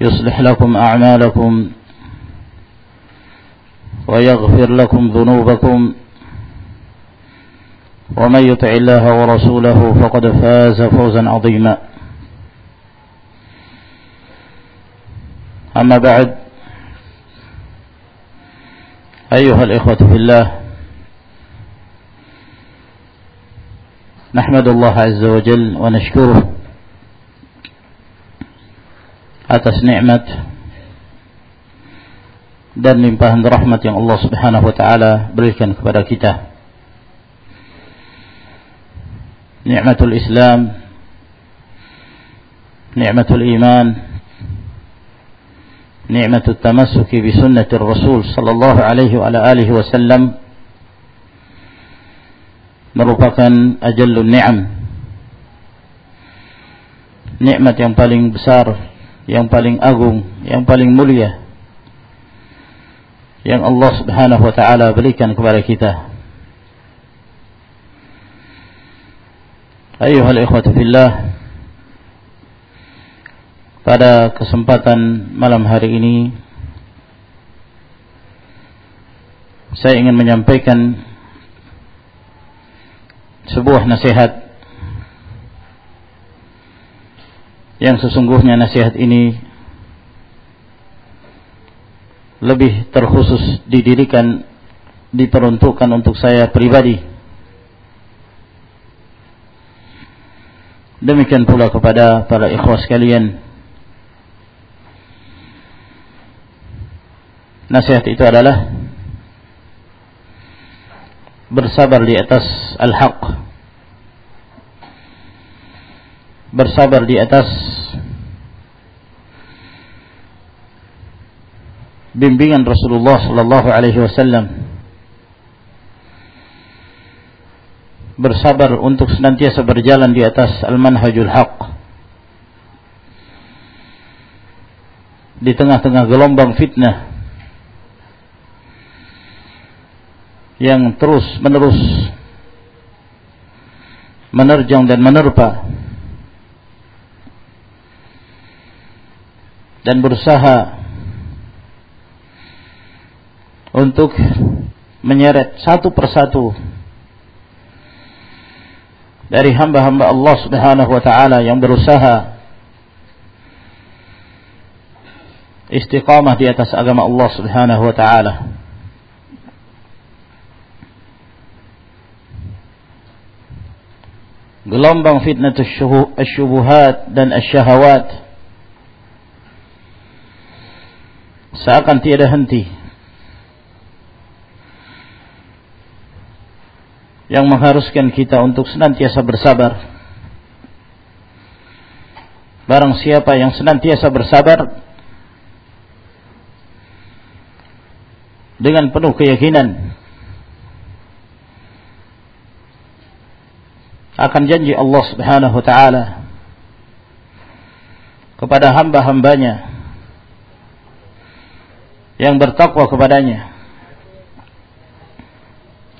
يصلح لكم أعمالكم ويغفر لكم ذنوبكم ومن يطع الله ورسوله فقد فاز فوزا عظيما. أما بعد أيها الإخوة في الله نحمد الله عز وجل ونشكره atas nikmat dan limpahan rahmat yang Allah Subhanahu wa taala berikan kepada kita. Nikmatul Islam, nikmatul iman, nikmatul tamassuki bi sunnati Rasul sallallahu alaihi wa alihi wasallam merupakan ajallun ni'am. Nikmat yang paling besar yang paling agung, yang paling mulia yang Allah Subhanahu wa taala berikan kepada kita. Ayuhal ikhwatu fillah pada kesempatan malam hari ini saya ingin menyampaikan sebuah nasihat yang sesungguhnya nasihat ini lebih terkhusus didirikan diperuntukkan untuk saya pribadi. Demikian pula kepada para ikhwas sekalian. Nasihat itu adalah bersabar di atas al-haq bersabar di atas bimbingan Rasulullah sallallahu alaihi wasallam. Bersabar untuk senantiasa berjalan di atas al-manhajul haq. Di tengah-tengah gelombang fitnah yang terus menerus menerjang dan menerpa dan berusaha untuk menyeret satu persatu dari hamba-hamba Allah Subhanahu wa taala yang berusaha istiqamah di atas agama Allah Subhanahu wa taala. Gelombang fitnah syubuhat dan asyahawat seakan tiada henti yang mengharuskan kita untuk senantiasa bersabar. Barang siapa yang senantiasa bersabar dengan penuh keyakinan akan janji Allah Subhanahu wa taala kepada hamba-hambanya yang bertakwa kepadanya.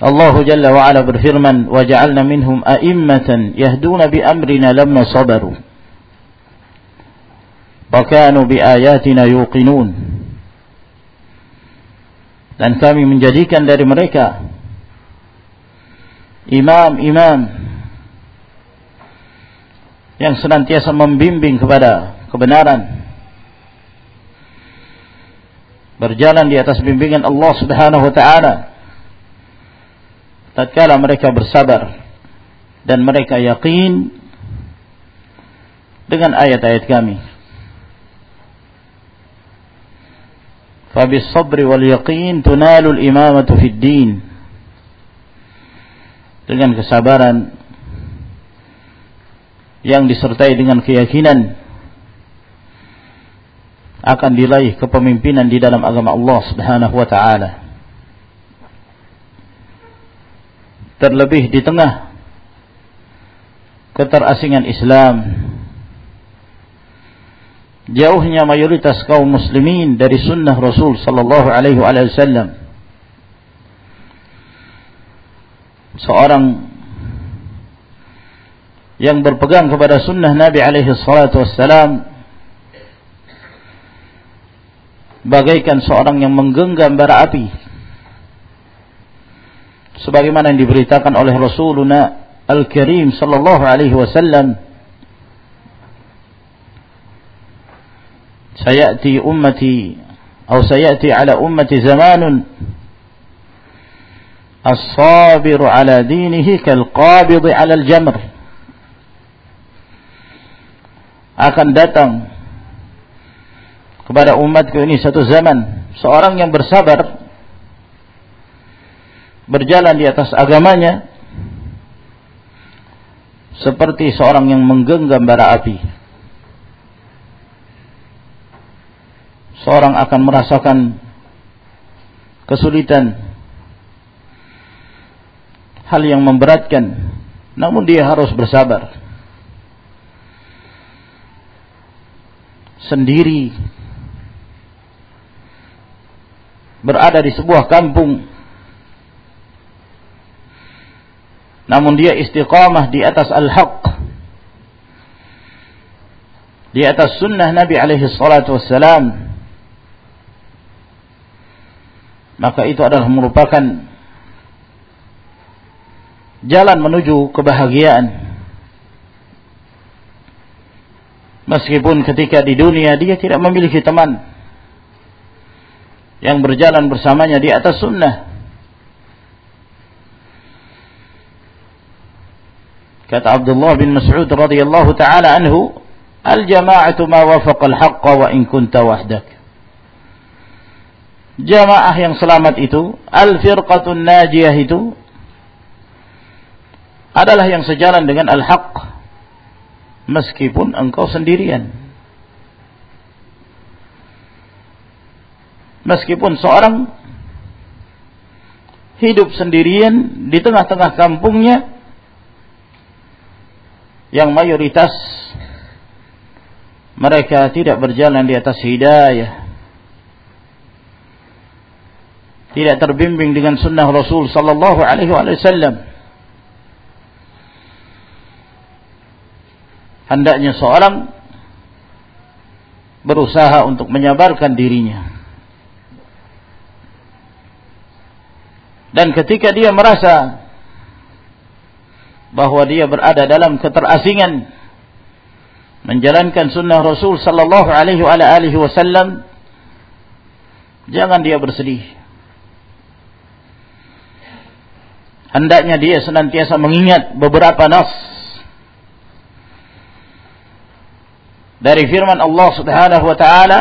Allah Jalla wa Ala berfirman, "Wa ja'alna minhum a'immatan yahduna bi amrina lamma sabaru." Wa bi ayatina yuqinun. Dan kami menjadikan dari mereka imam-imam yang senantiasa membimbing kepada kebenaran berjalan di atas bimbingan Allah Subhanahu wa taala. Tatkala mereka bersabar dan mereka yakin dengan ayat-ayat kami. Fabis-sabri wal yaqin tunalul imamatu fid din. Dengan kesabaran yang disertai dengan keyakinan akan diraih kepemimpinan di dalam agama Allah Subhanahu wa taala. Terlebih di tengah keterasingan Islam, jauhnya mayoritas kaum muslimin dari sunnah Rasul sallallahu alaihi wasallam. Seorang yang berpegang kepada sunnah Nabi alaihi salatu wassalam bagaikan seorang yang menggenggam bara api. Sebagaimana yang diberitakan oleh Rasuluna Al-Karim sallallahu alaihi wasallam sayati ummati atau sayati ala ummati zamanun as-sabiru ala dinihi kal-qabid ala al-jamr. Akan datang kepada umatku ini satu zaman. Seorang yang bersabar berjalan di atas agamanya seperti seorang yang menggenggam bara api. Seorang akan merasakan kesulitan hal yang memberatkan namun dia harus bersabar. Sendiri berada di sebuah kampung. Namun dia istiqamah di atas al-haq. Di atas sunnah Nabi alaihi salatu wassalam. Maka itu adalah merupakan jalan menuju kebahagiaan. Meskipun ketika di dunia dia tidak memiliki teman yang berjalan bersamanya di atas sunnah. Kata Abdullah bin Mas'ud radhiyallahu taala anhu, "Al-jama'atu ma wafaqa al-haqq wa in kunta wahdak." Jamaah yang selamat itu, al-firqatun najiyah itu adalah yang sejalan dengan al-haq meskipun engkau sendirian. Meskipun seorang hidup sendirian di tengah-tengah kampungnya yang mayoritas mereka tidak berjalan di atas hidayah tidak terbimbing dengan sunnah Rasul sallallahu alaihi wasallam hendaknya seorang berusaha untuk menyabarkan dirinya Dan ketika dia merasa bahwa dia berada dalam keterasingan menjalankan sunnah Rasul sallallahu alaihi wasallam jangan dia bersedih. Hendaknya dia senantiasa mengingat beberapa nas dari firman Allah Subhanahu wa taala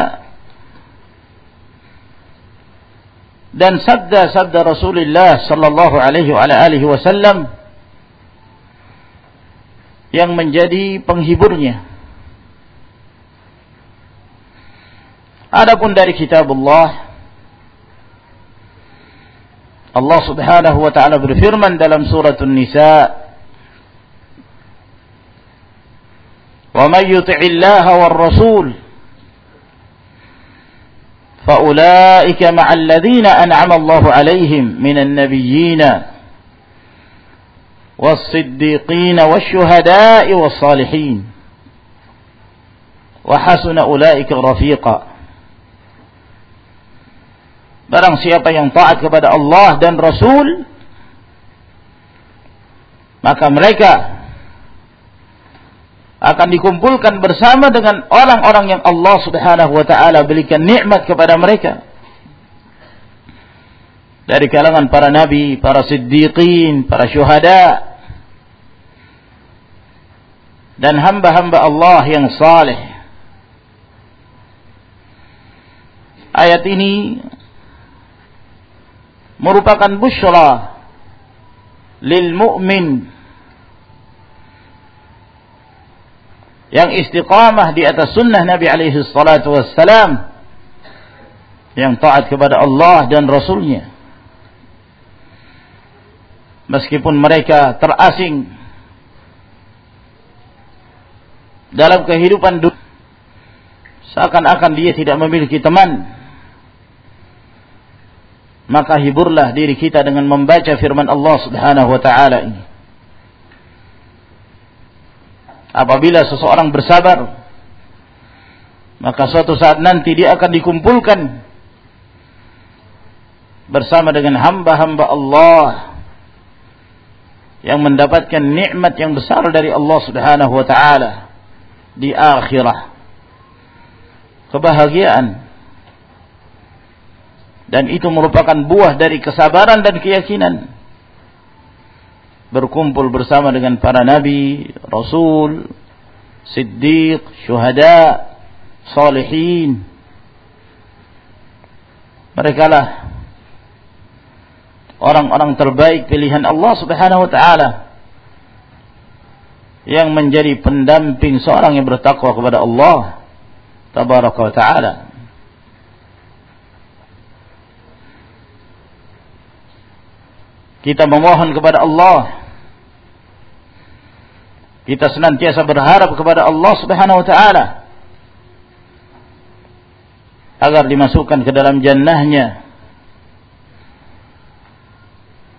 dan sabda-sabda Rasulullah sallallahu alaihi wa alihi wasallam yang menjadi penghiburnya. Adapun dari kitab Allah Allah Subhanahu wa taala berfirman dalam surah An-Nisa ومن يطع الله والرسول فأولئك مع الذين أنعم الله عليهم من النبيين والصديقين والشهداء والصالحين. وحسن أولئك رفيقا. Barang siapa yang taat kepada Allah dan Rasul maka mereka akan dikumpulkan bersama dengan orang-orang yang Allah Subhanahu wa taala berikan nikmat kepada mereka dari kalangan para nabi, para siddiqin, para syuhada dan hamba-hamba Allah yang saleh. Ayat ini merupakan busyra lil mu'min yang istiqamah di atas sunnah Nabi alaihi salatu wassalam yang taat kepada Allah dan Rasulnya meskipun mereka terasing dalam kehidupan dunia seakan-akan dia tidak memiliki teman maka hiburlah diri kita dengan membaca firman Allah Subhanahu wa taala ini. Apabila seseorang bersabar, maka suatu saat nanti dia akan dikumpulkan bersama dengan hamba-hamba Allah yang mendapatkan nikmat yang besar dari Allah Subhanahu wa taala di akhirah. Kebahagiaan dan itu merupakan buah dari kesabaran dan keyakinan berkumpul bersama dengan para nabi, rasul, siddiq, syuhada, salihin. Mereka lah orang-orang terbaik pilihan Allah Subhanahu wa taala yang menjadi pendamping seorang yang bertakwa kepada Allah tabaraka wa taala. Kita memohon kepada Allah. Kita senantiasa berharap kepada Allah Subhanahu wa taala agar dimasukkan ke dalam jannahnya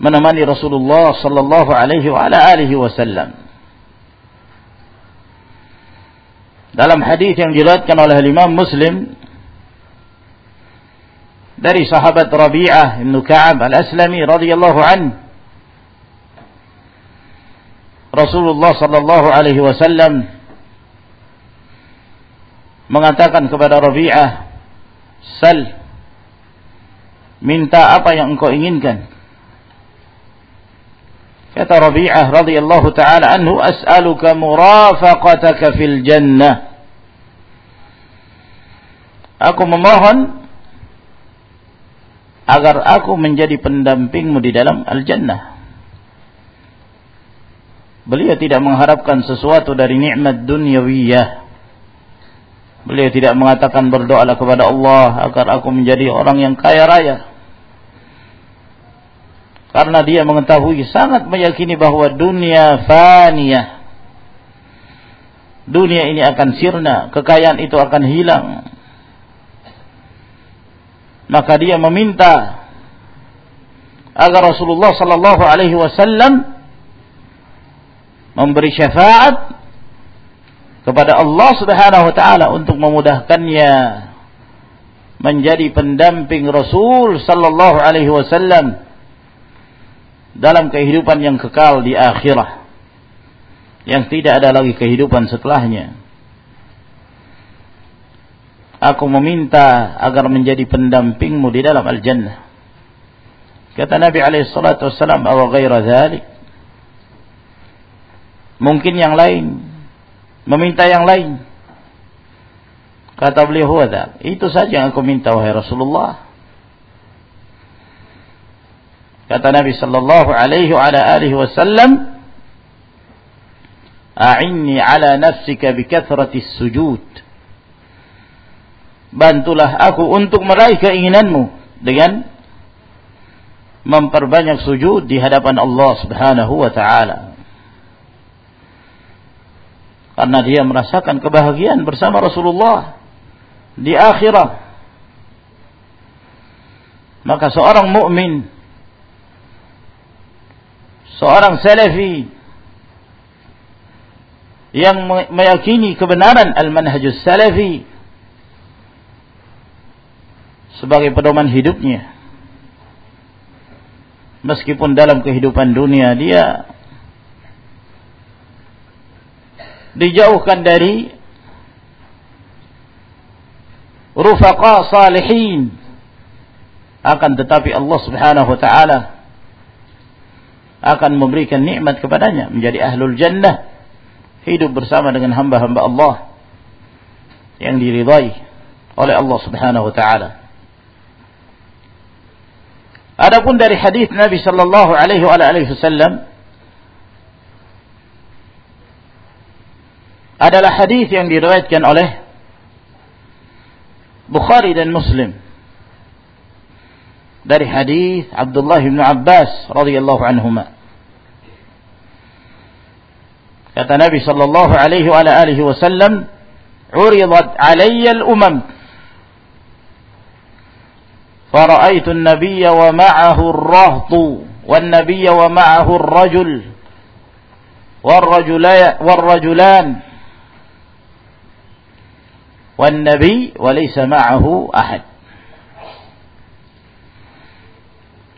menemani Rasulullah sallallahu alaihi wa ala alihi wasallam. Dalam hadis yang diriwayatkan oleh Imam Muslim dari sahabat Rabi'ah bin Ka'ab al-Aslami radhiyallahu an. Rasulullah sallallahu alaihi wasallam mengatakan kepada Rabi'ah sal minta apa yang engkau inginkan. Kata Rabi'ah radhiyallahu taala anhu as'aluka murafaqataka fil jannah. Aku memohon agar aku menjadi pendampingmu di dalam al-jannah. Beliau tidak mengharapkan sesuatu dari nikmat dunyawiyah. Beliau tidak mengatakan berdoalah kepada Allah agar aku menjadi orang yang kaya raya. Karena dia mengetahui sangat meyakini bahwa dunia faniyah. Dunia ini akan sirna, kekayaan itu akan hilang maka dia meminta agar Rasulullah sallallahu alaihi wasallam memberi syafaat kepada Allah Subhanahu wa taala untuk memudahkannya menjadi pendamping Rasul sallallahu alaihi wasallam dalam kehidupan yang kekal di akhirah. Yang tidak ada lagi kehidupan setelahnya Aku meminta agar menjadi pendampingmu di dalam al-jannah. Kata Nabi alaihi salatu wassalam, "Aw ghaira dzalik?" Mungkin yang lain. Meminta yang lain. Kata beliau, "Huwa Itu saja yang aku minta wahai Rasulullah. Kata Nabi sallallahu alaihi wa ala alihi wasallam, "A'inni ala nafsika bi kathrati sujud." Bantulah aku untuk meraih keinginanmu dengan memperbanyak sujud di hadapan Allah Subhanahu wa taala. karena dia merasakan kebahagiaan bersama Rasulullah di akhirat. Maka seorang mukmin, seorang salafi yang meyakini kebenaran al-manhajus salafi sebagai pedoman hidupnya. Meskipun dalam kehidupan dunia dia dijauhkan dari rufaqa salihin akan tetapi Allah Subhanahu wa taala akan memberikan nikmat kepadanya menjadi ahlul jannah hidup bersama dengan hamba-hamba Allah yang diridai oleh Allah Subhanahu wa taala. Adapun dari hadis Nabi sallallahu alaihi wasallam adalah hadis yang diriwayatkan oleh Bukhari dan Muslim dari hadis Abdullah bin Abbas radhiyallahu anhuma kata Nabi sallallahu alaihi wa alihi wasallam uridat alayya al-umam فرأيت النبي ومعه الرهط والنبي ومعه الرجل والرجلان والنبي وليس معه أحد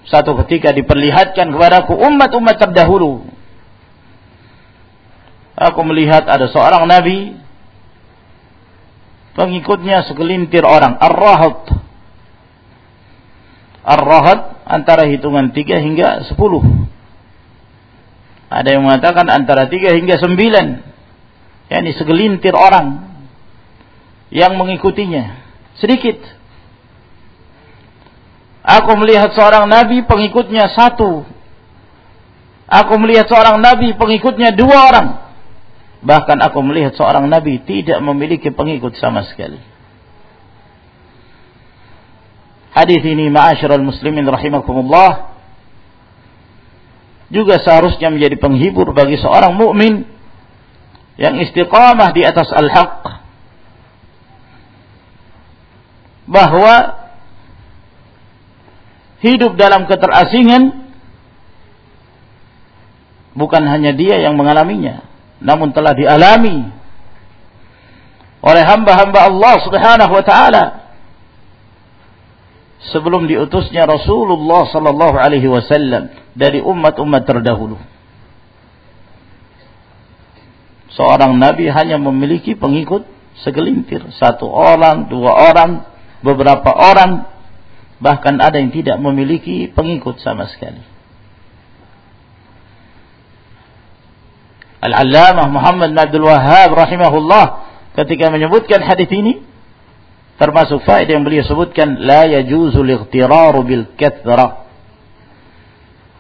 Satu ketika diperlihatkan kepadaku umat-umat terdahulu. Aku melihat ada seorang nabi pengikutnya segelintir orang, ar-rahat. Ar-rahat antara hitungan 3 hingga 10. Ada yang mengatakan antara 3 hingga 9. Yani segelintir orang yang mengikutinya. Sedikit. Aku melihat seorang nabi pengikutnya satu. Aku melihat seorang nabi pengikutnya dua orang. Bahkan aku melihat seorang nabi tidak memiliki pengikut sama sekali. Hadis ini ma'asyiral muslimin rahimakumullah juga seharusnya menjadi penghibur bagi seorang mukmin yang istiqamah di atas al-haq bahwa hidup dalam keterasingan bukan hanya dia yang mengalaminya namun telah dialami oleh hamba-hamba Allah Subhanahu wa taala sebelum diutusnya Rasulullah sallallahu alaihi wasallam dari umat-umat terdahulu seorang nabi hanya memiliki pengikut segelintir satu orang dua orang beberapa orang bahkan ada yang tidak memiliki pengikut sama sekali. Al-Allamah Muhammad Abdul Wahhab rahimahullah ketika menyebutkan hadis ini termasuk faedah yang beliau sebutkan la yajuzu liqtiraru bil kathra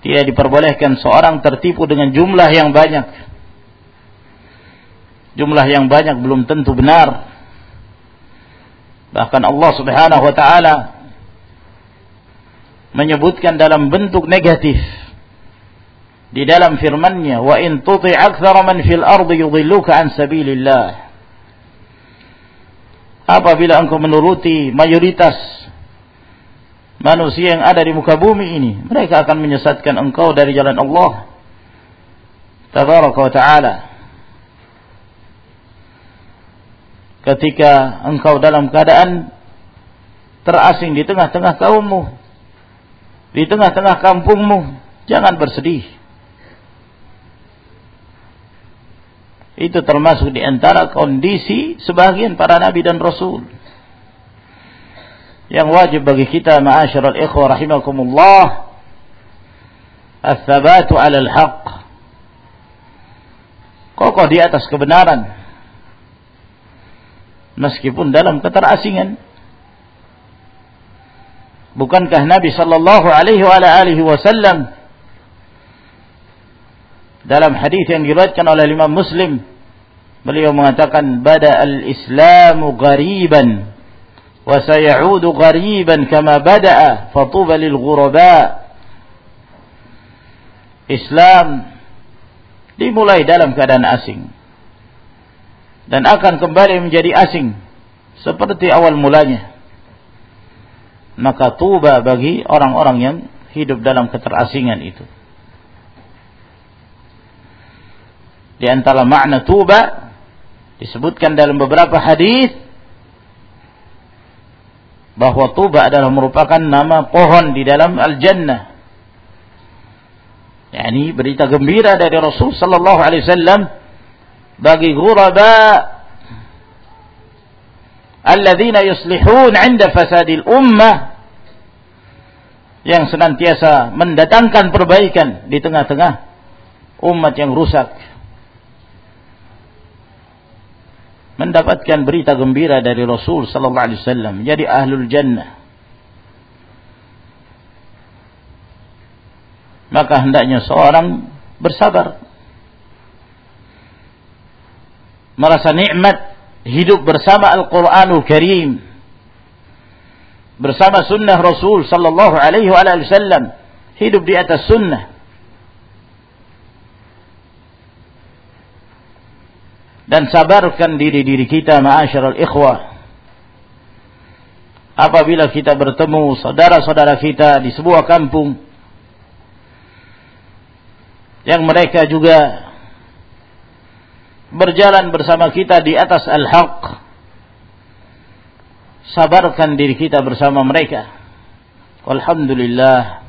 tidak diperbolehkan seorang tertipu dengan jumlah yang banyak. Jumlah yang banyak belum tentu benar. Bahkan Allah Subhanahu wa taala menyebutkan dalam bentuk negatif di dalam firman-Nya wa in tuti aktsara man fil ardi yudhilluka an sabilillah apabila engkau menuruti mayoritas manusia yang ada di muka bumi ini mereka akan menyesatkan engkau dari jalan Allah tabaraka taala ketika engkau dalam keadaan terasing di tengah-tengah kaummu di tengah-tengah kampungmu, jangan bersedih. Itu termasuk di antara kondisi sebagian para nabi dan rasul. Yang wajib bagi kita ma'asyiral ikhwah rahimakumullah ats-tsabatu 'ala al-haq. Kokoh di atas kebenaran. Meskipun dalam keterasingan. Bukankah Nabi sallallahu alaihi wa alihi wasallam dalam hadis yang diriwayatkan oleh Imam Muslim beliau mengatakan bada al-islamu ghariban wa sayaudu kama bada'a fatuba lil ghuraba Islam dimulai dalam keadaan asing dan akan kembali menjadi asing seperti awal mulanya. Maka tuba bagi orang-orang yang hidup dalam keterasingan itu. Di antara makna tuba disebutkan dalam beberapa hadis bahwa tuba adalah merupakan nama pohon di dalam al-jannah. Yani berita gembira dari Rasul sallallahu alaihi wasallam bagi ghuraba alladzina yuslihun 'inda fasadil ummah yang senantiasa mendatangkan perbaikan di tengah-tengah umat yang rusak. Mendapatkan berita gembira dari Rasul sallallahu alaihi wasallam jadi ahlul jannah. Maka hendaknya seorang bersabar. Merasa nikmat hidup bersama Al-Qur'anul Karim bersama sunnah Rasul sallallahu alaihi wasallam hidup di atas sunnah dan sabarkan diri-diri kita ma'asyiral ikhwah apabila kita bertemu saudara-saudara kita di sebuah kampung yang mereka juga berjalan bersama kita di atas al-haq sabarkan diri kita bersama mereka. Alhamdulillah.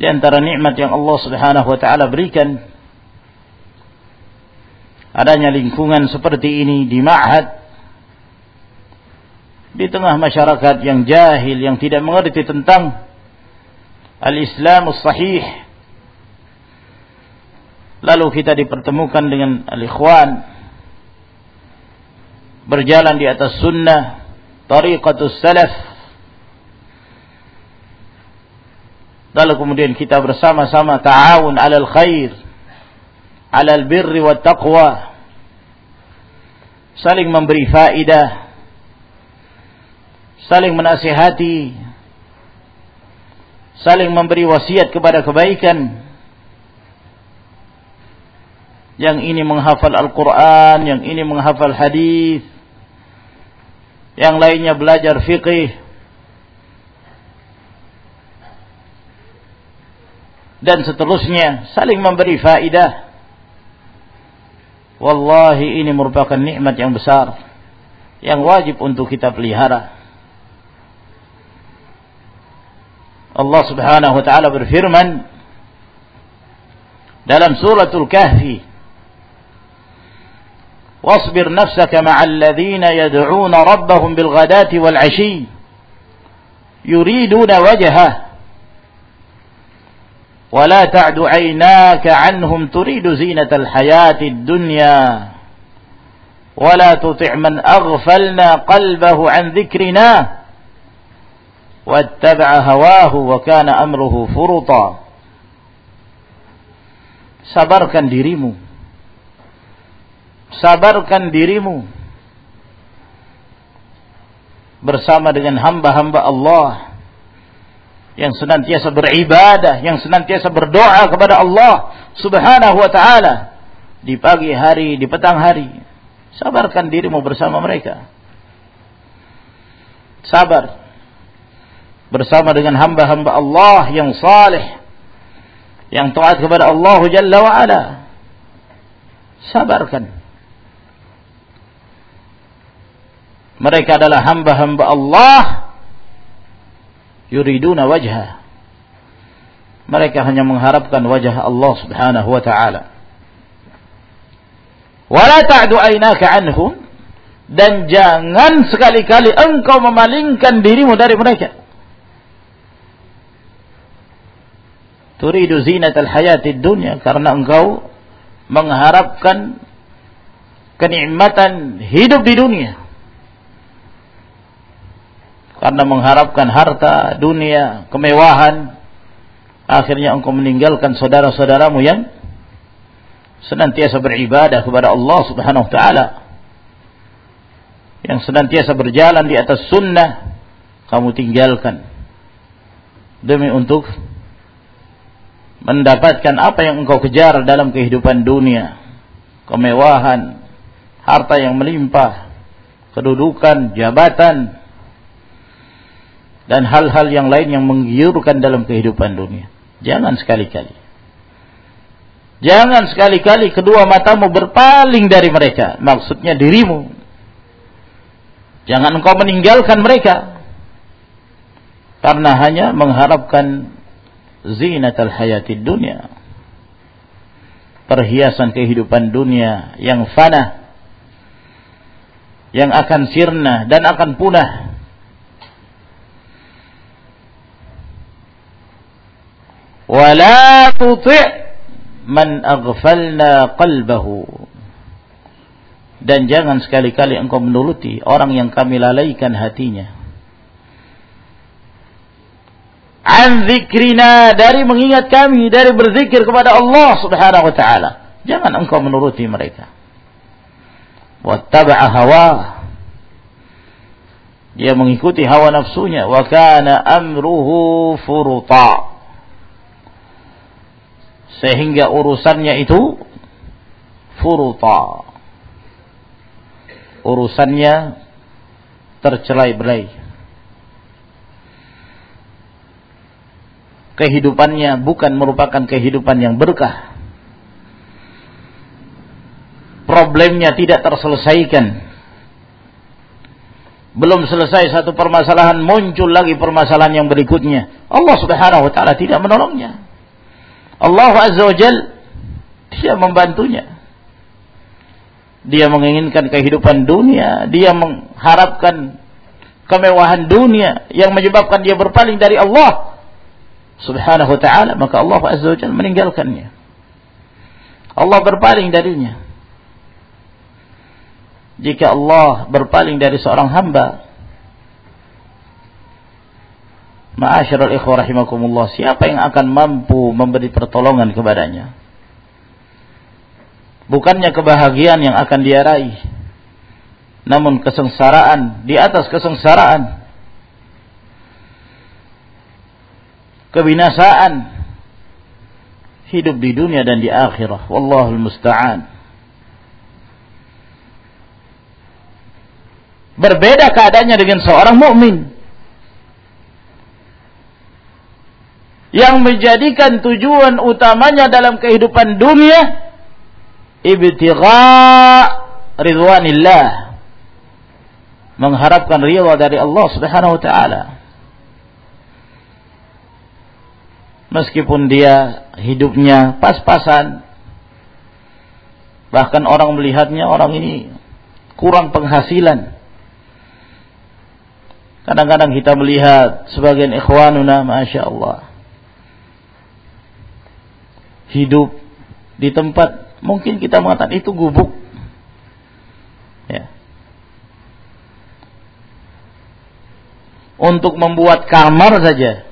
Di antara nikmat yang Allah Subhanahu wa taala berikan adanya lingkungan seperti ini di ma'had. Di tengah masyarakat yang jahil yang tidak mengerti tentang al-Islam sahih lalu kita dipertemukan dengan al-ikhwan. Berjalan di atas sunnah tariqatus salaf. Lalu kemudian kita bersama-sama ta'awun 'alal khair 'alal birri wat taqwa. Saling memberi faidah saling menasihati. Saling memberi wasiat kepada kebaikan. Yang ini menghafal Al-Quran, yang ini menghafal hadis, yang lainnya belajar fikih dan seterusnya saling memberi faidah wallahi ini merupakan nikmat yang besar yang wajib untuk kita pelihara Allah Subhanahu wa taala berfirman dalam suratul kahfi واصبر نفسك مع الذين يدعون ربهم بالغداة والعشي يريدون وجهه ولا تعد عيناك عنهم تريد زينة الحياة الدنيا. ولا تطع من أغفلنا قلبه عن ذكرنا. واتبع هواه وكان أمره فرطا. sabarkan dirimu sabarkan dirimu bersama dengan hamba-hamba Allah yang senantiasa beribadah, yang senantiasa berdoa kepada Allah Subhanahu wa taala di pagi hari, di petang hari. Sabarkan dirimu bersama mereka. Sabar bersama dengan hamba-hamba Allah yang saleh yang taat kepada Allah Jalla wa ala. Sabarkan mereka adalah hamba-hamba Allah yuriduna wajah mereka hanya mengharapkan wajah Allah Subhanahu wa taala. Wala ta'du aynaka anhum. Dan jangan sekali-kali engkau memalingkan dirimu dari mereka. Turidu zinatal hayatid dunya karena engkau mengharapkan kenikmatan hidup di dunia karena mengharapkan harta, dunia, kemewahan, akhirnya engkau meninggalkan saudara-saudaramu yang senantiasa beribadah kepada Allah Subhanahu wa taala. Yang senantiasa berjalan di atas sunnah, kamu tinggalkan demi untuk mendapatkan apa yang engkau kejar dalam kehidupan dunia, kemewahan, harta yang melimpah, kedudukan, jabatan, dan hal-hal yang lain yang menggiurkan dalam kehidupan dunia. Jangan sekali-kali. Jangan sekali-kali kedua matamu berpaling dari mereka. Maksudnya dirimu. Jangan engkau meninggalkan mereka. Karena hanya mengharapkan zinatal hayatid dunia. Perhiasan kehidupan dunia yang fana. Yang akan sirna dan akan punah wa la tuti' man aghfalna dan jangan sekali-kali engkau menuruti orang yang kami lalaikan hatinya. An zikrina dari mengingat kami dari berzikir kepada Allah Subhanahu wa taala. Jangan engkau menuruti mereka. Wattaba'a hawa. Dia mengikuti hawa nafsunya. Wa kana amruhu sehingga urusannya itu furuta. Urusannya tercelai-belai. Kehidupannya bukan merupakan kehidupan yang berkah. Problemnya tidak terselesaikan. Belum selesai satu permasalahan muncul lagi permasalahan yang berikutnya. Allah Subhanahu wa taala tidak menolongnya Allah Azza wa Jal dia membantunya. Dia menginginkan kehidupan dunia, dia mengharapkan kemewahan dunia yang menyebabkan dia berpaling dari Allah Subhanahu wa taala, maka Allah Azza wa Jalla meninggalkannya. Allah berpaling darinya. Jika Allah berpaling dari seorang hamba, Ma'asyiral ikhwah rahimakumullah, siapa yang akan mampu memberi pertolongan kepadanya? Bukannya kebahagiaan yang akan dia raih, namun kesengsaraan di atas kesengsaraan. Kebinasaan hidup di dunia dan di akhirah. Wallahul musta'an. Berbeda keadaannya dengan seorang mukmin. Yang menjadikan tujuan utamanya dalam kehidupan dunia ibtigha ridwanillah. Mengharapkan ridha dari Allah Subhanahu wa taala. Meskipun dia hidupnya pas-pasan bahkan orang melihatnya orang ini kurang penghasilan. Kadang-kadang kita melihat sebagian ikhwanuna masya Allah hidup di tempat mungkin kita mengatakan itu gubuk. Ya. Untuk membuat kamar saja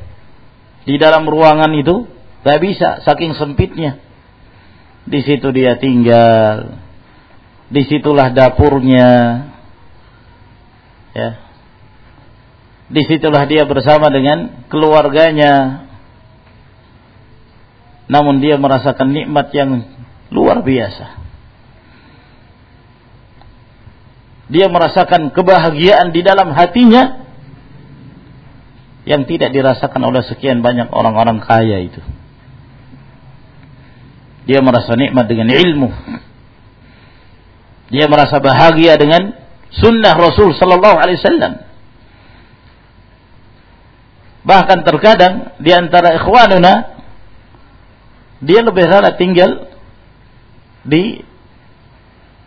di dalam ruangan itu gak bisa saking sempitnya. Di situ dia tinggal. Di situlah dapurnya. Ya. Di situlah dia bersama dengan keluarganya, namun dia merasakan nikmat yang luar biasa. Dia merasakan kebahagiaan di dalam hatinya yang tidak dirasakan oleh sekian banyak orang-orang kaya itu. Dia merasa nikmat dengan ilmu. Dia merasa bahagia dengan sunnah Rasul sallallahu alaihi wasallam. Bahkan terkadang di antara ikhwanuna dia lebih rela tinggal di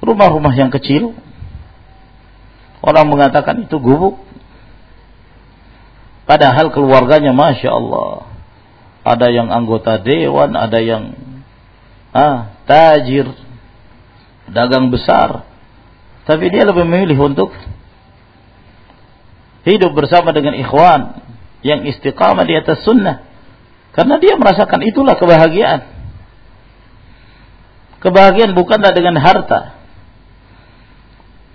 rumah-rumah yang kecil. Orang mengatakan itu gubuk. Padahal keluarganya Masya Allah. Ada yang anggota dewan, ada yang ah, tajir, dagang besar. Tapi dia lebih memilih untuk hidup bersama dengan ikhwan yang istiqamah di atas sunnah. Karena dia merasakan itulah kebahagiaan. Kebahagiaan bukanlah dengan harta.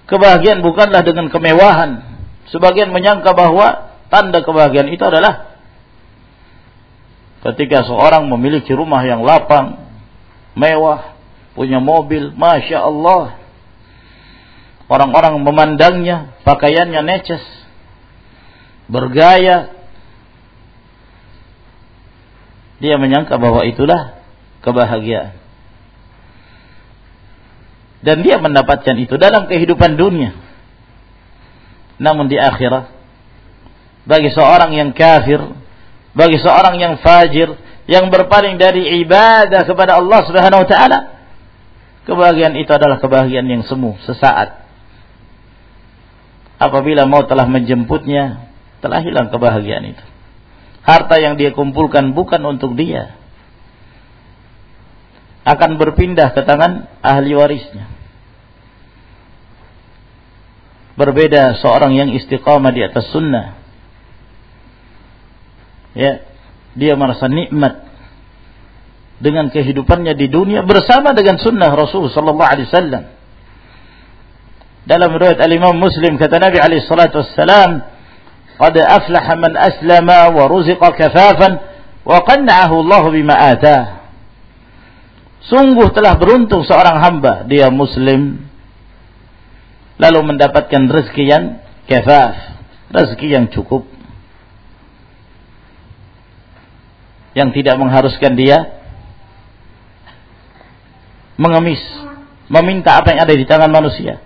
Kebahagiaan bukanlah dengan kemewahan. Sebagian menyangka bahwa tanda kebahagiaan itu adalah ketika seorang memiliki rumah yang lapang, mewah, punya mobil, masya Allah. Orang-orang memandangnya, pakaiannya neces, bergaya. Dia menyangka bahwa itulah kebahagiaan. Dan dia mendapatkan itu dalam kehidupan dunia. Namun di akhirat, bagi seorang yang kafir, bagi seorang yang fajir, yang berpaling dari ibadah kepada Allah Subhanahu wa taala, kebahagiaan itu adalah kebahagiaan yang semu, sesaat. Apabila mau telah menjemputnya, telah hilang kebahagiaan itu. Harta yang dia kumpulkan bukan untuk dia, akan berpindah ke tangan ahli warisnya. Berbeda seorang yang istiqamah di atas sunnah. Ya, dia merasa nikmat dengan kehidupannya di dunia bersama dengan sunnah Rasul sallallahu alaihi wasallam. Dalam riwayat Al-Imam Muslim kata Nabi alaihi salatu wassalam, "Qad aflaha man aslama wa ruziqa kafafan wa qanna'ahu Allah bima atah." Sungguh telah beruntung seorang hamba, dia muslim, lalu mendapatkan rezeki yang kafaf, rezeki yang cukup. Yang tidak mengharuskan dia mengemis, meminta apa yang ada di tangan manusia.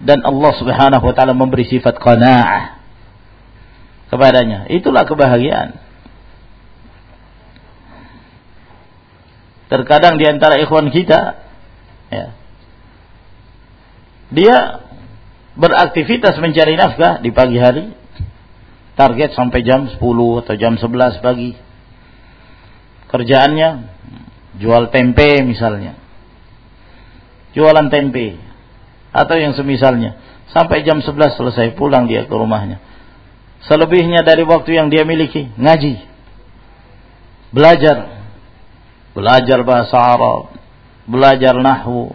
Dan Allah Subhanahu wa taala memberi sifat qanaah kepadanya. Itulah kebahagiaan. Terkadang di antara ikhwan kita ya, dia beraktivitas mencari nafkah di pagi hari. Target sampai jam 10 atau jam 11 pagi. Kerjaannya jual tempe misalnya. Jualan tempe. Atau yang semisalnya. Sampai jam 11 selesai pulang dia ke rumahnya selebihnya dari waktu yang dia miliki. Ngaji. Belajar. Belajar bahasa Arab, belajar nahwu,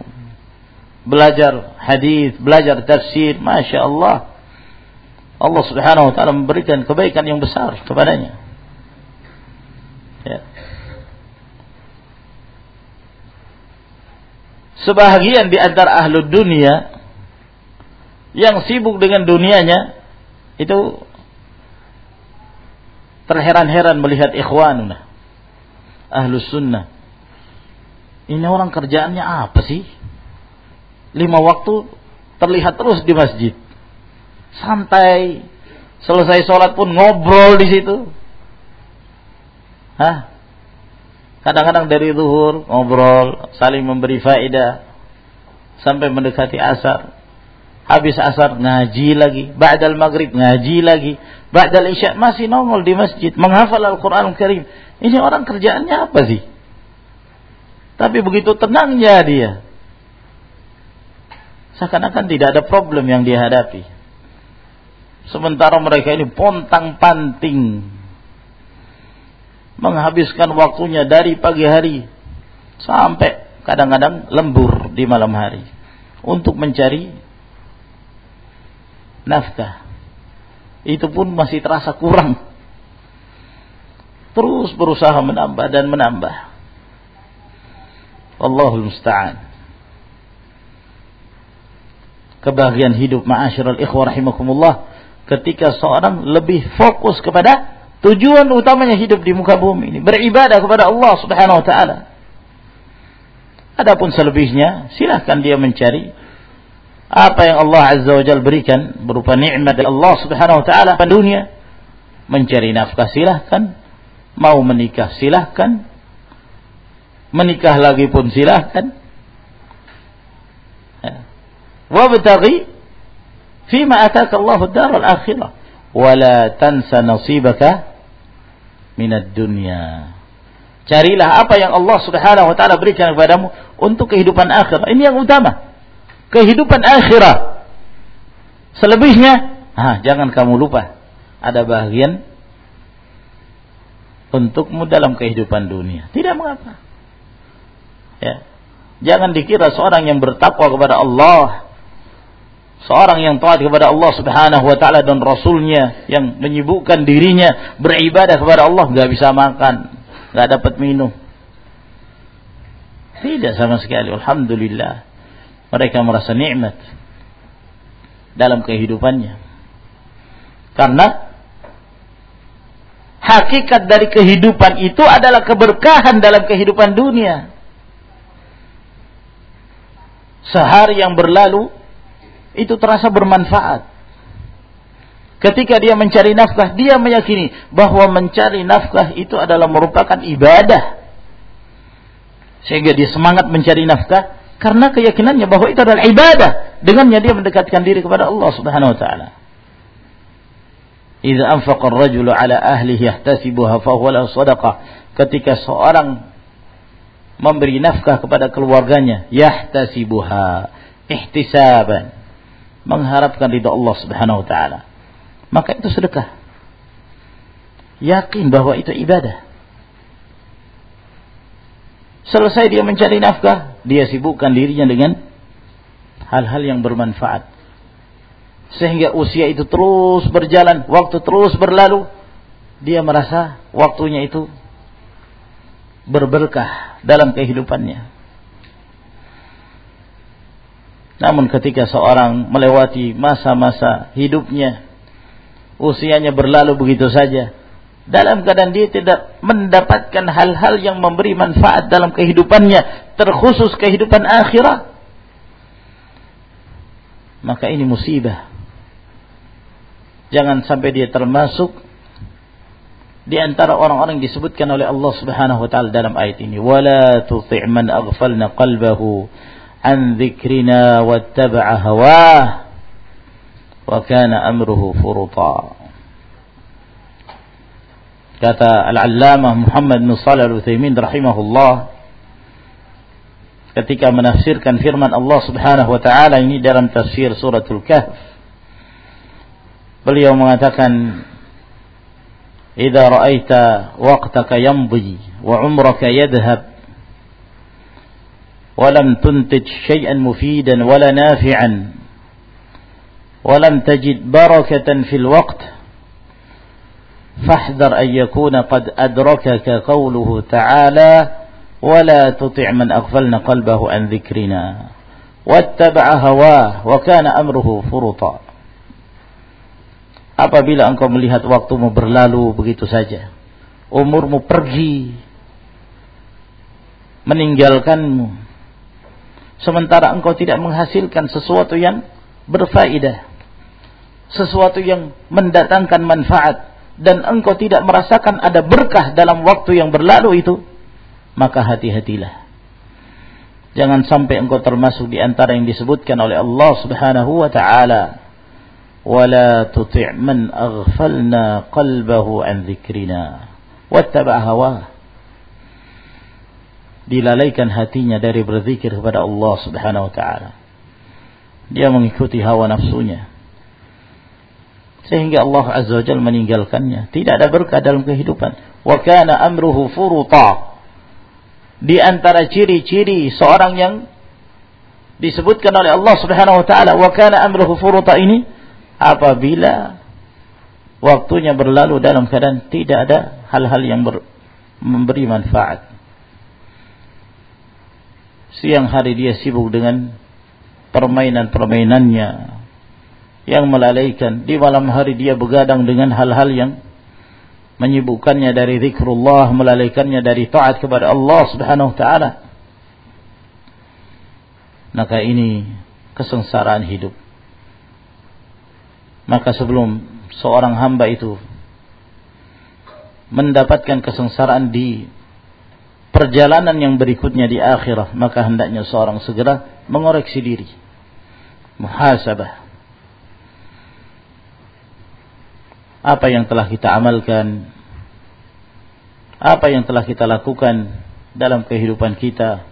belajar hadis, belajar tafsir, masya Allah. Allah Subhanahu wa taala memberikan kebaikan yang besar kepadanya. Ya. Sebahagian di antara ahlu dunia yang sibuk dengan dunianya itu terheran-heran melihat ikhwanuna ahlus sunnah. Ini orang kerjaannya apa sih? Lima waktu terlihat terus di masjid. Santai. Selesai sholat pun ngobrol di situ. Hah? Kadang-kadang dari zuhur ngobrol, saling memberi faedah sampai mendekati asar. Habis asar ngaji lagi, ba'dal maghrib ngaji lagi, ba'dal isya masih nongol di masjid menghafal Al-Qur'an Al Karim. Ini orang kerjaannya apa sih? Tapi begitu tenangnya dia. Seakan-akan tidak ada problem yang dihadapi. Sementara mereka ini pontang panting. Menghabiskan waktunya dari pagi hari. Sampai kadang-kadang lembur di malam hari. Untuk mencari nafkah. Itu pun masih terasa kurang terus berusaha menambah dan menambah. Allahul musta'an. Kebahagiaan hidup ma'asyiral ikhwah rahimakumullah ketika seorang lebih fokus kepada tujuan utamanya hidup di muka bumi ini, beribadah kepada Allah Subhanahu wa taala. Adapun selebihnya silahkan dia mencari apa yang Allah Azza wa Jalla berikan berupa nikmat dari Allah Subhanahu wa taala pada dunia. Mencari nafkah silahkan, Mau menikah silahkan. Menikah lagi pun silahkan. Ya. Wabtaghi fima ataka Allah dar al-akhirah. Wala tansa nasibaka minad dunya. Carilah apa yang Allah Subhanahu wa taala berikan kepadamu untuk kehidupan akhirat. Ini yang utama. Kehidupan akhirat. Selebihnya, ah, jangan kamu lupa. Ada bagian untukmu dalam kehidupan dunia. Tidak mengapa. Ya. Jangan dikira seorang yang bertakwa kepada Allah, seorang yang taat kepada Allah Subhanahu wa taala dan rasulnya yang menyibukkan dirinya beribadah kepada Allah nggak bisa makan, nggak dapat minum. Tidak sama sekali. Alhamdulillah. Mereka merasa nikmat. dalam kehidupannya. Karena hakikat dari kehidupan itu adalah keberkahan dalam kehidupan dunia. Sehari yang berlalu itu terasa bermanfaat. Ketika dia mencari nafkah, dia meyakini bahwa mencari nafkah itu adalah merupakan ibadah. Sehingga dia semangat mencari nafkah karena keyakinannya bahwa itu adalah ibadah. Dengannya dia mendekatkan diri kepada Allah Subhanahu wa taala. Idza anfaqa ar-rajulu ala ahlihi yahtasibuha fa huwa sadaqah. Ketika seorang memberi nafkah kepada keluarganya, yahtasibuha, ihtisaban, mengharapkan ridha Allah Subhanahu wa taala. Maka itu sedekah. Yakin bahwa itu ibadah. Selesai dia mencari nafkah, dia sibukkan dirinya dengan hal-hal yang bermanfaat. Sehingga usia itu terus berjalan, waktu terus berlalu, dia merasa waktunya itu berberkah dalam kehidupannya. Namun ketika seorang melewati masa-masa hidupnya, usianya berlalu begitu saja, dalam keadaan dia tidak mendapatkan hal-hal yang memberi manfaat dalam kehidupannya, terkhusus kehidupan akhirat, maka ini musibah. Jangan sampai dia termasuk di antara orang-orang yang disebutkan oleh Allah Subhanahu wa taala dalam ayat ini, "Wala tuti' man aghfalna qalbahu an dzikrina wattaba'a hawah wa kana amruhu furuta." Kata Al-Allamah Muhammad bin Shalih Al-Utsaimin rahimahullah ketika menafsirkan firman Allah Subhanahu wa taala ini dalam tafsir suratul Kahf beliau mengatakan إذا رأيت وقتك يمضي وعمرك يذهب ولم تنتج شيئا مفيدا ولا نافعا ولم تجد بركة في الوقت فاحذر أن يكون قد أدركك قوله تعالى ولا تطع من أغفلنا قلبه عن ذكرنا واتبع هواه وكان أمره فرطا apabila engkau melihat waktumu berlalu begitu saja umurmu pergi meninggalkanmu sementara engkau tidak menghasilkan sesuatu yang berfaedah sesuatu yang mendatangkan manfaat dan engkau tidak merasakan ada berkah dalam waktu yang berlalu itu, maka hati-hatilah. Jangan sampai engkau termasuk di antara yang disebutkan oleh Allah Subhanahu wa taala. Wala tuti' man aghfalna qalbahu an dzikrina wattaba hawa. Dilalaikan hatinya dari berzikir kepada Allah Subhanahu wa taala. Dia mengikuti hawa nafsunya. Sehingga Allah Azza wa Jalla meninggalkannya. Tidak ada berkah dalam kehidupan. Wa kana amruhu furuta. Di antara ciri-ciri seorang yang disebutkan oleh Allah Subhanahu wa taala wa kana amruhu furuta ini apabila waktunya berlalu dalam keadaan tidak ada hal-hal yang ber, memberi manfaat. Siang hari dia sibuk dengan permainan-permainannya yang melalaikan. Di malam hari dia begadang dengan hal-hal yang menyibukkannya dari zikrullah, melalaikannya dari taat kepada Allah Subhanahu wa taala. Maka ini kesengsaraan hidup. Maka sebelum seorang hamba itu mendapatkan kesengsaraan di perjalanan yang berikutnya di akhirat, maka hendaknya seorang segera mengoreksi diri. Muhasabah. Apa yang telah kita amalkan? Apa yang telah kita lakukan dalam kehidupan kita?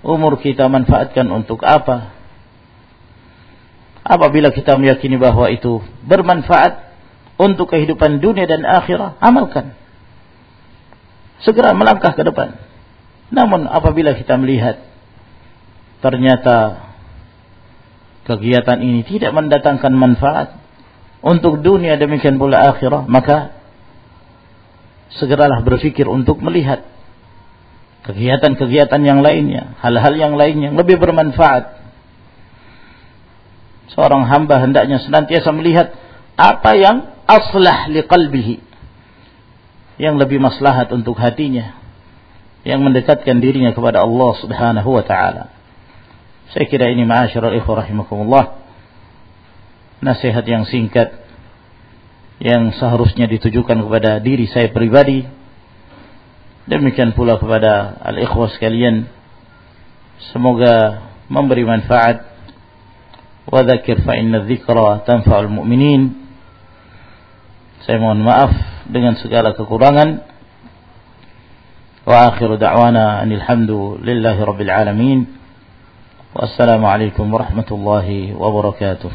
Umur kita manfaatkan untuk apa? Apabila kita meyakini bahwa itu bermanfaat untuk kehidupan dunia dan akhirat, amalkan. Segera melangkah ke depan. Namun apabila kita melihat ternyata kegiatan ini tidak mendatangkan manfaat untuk dunia demikian pula akhirat, maka segeralah berpikir untuk melihat kegiatan-kegiatan yang lainnya, hal-hal yang lainnya yang lebih bermanfaat Seorang hamba hendaknya senantiasa melihat apa yang aslah liqalbihi. Yang lebih maslahat untuk hatinya. Yang mendekatkan dirinya kepada Allah subhanahu wa ta'ala. Saya kira ini ma'asyiral ikhwah rahimakumullah. Nasihat yang singkat yang seharusnya ditujukan kepada diri saya pribadi. Demikian pula kepada al-ikhwah sekalian. Semoga memberi manfaat. Wa dzakir fa inna dzikra tanfa'ul mu'minin. Saya mohon maaf dengan segala kekurangan. Wa akhiru da'wana anil hamdulillahi rabbil alamin. Wassalamualaikum warahmatullahi wabarakatuh.